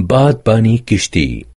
बादबानी किश्ती।